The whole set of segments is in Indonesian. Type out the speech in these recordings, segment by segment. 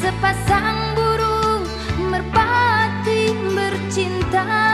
sepasang burung merpati bercinta.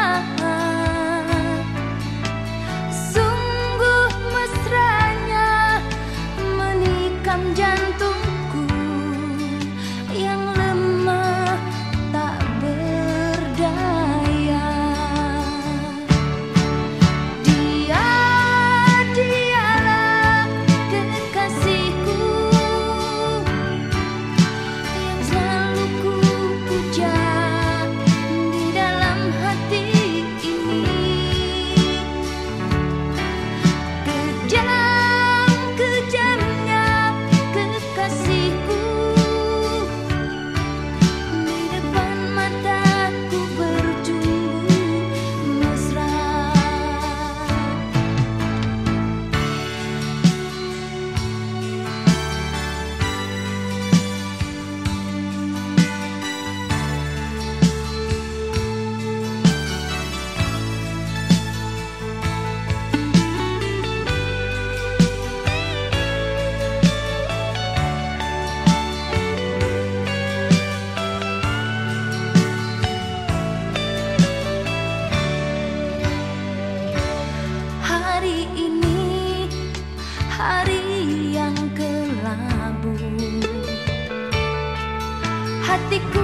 Hatiku